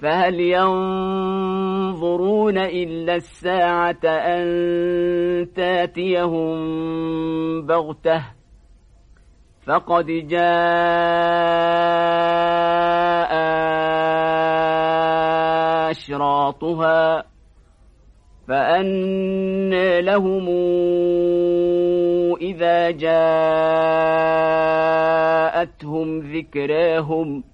فهل ينظرون إلا الساعة أن تاتيهم بغتة؟ فقد جاء أشراطها فأن لهم إذا جاءتهم ذكراهم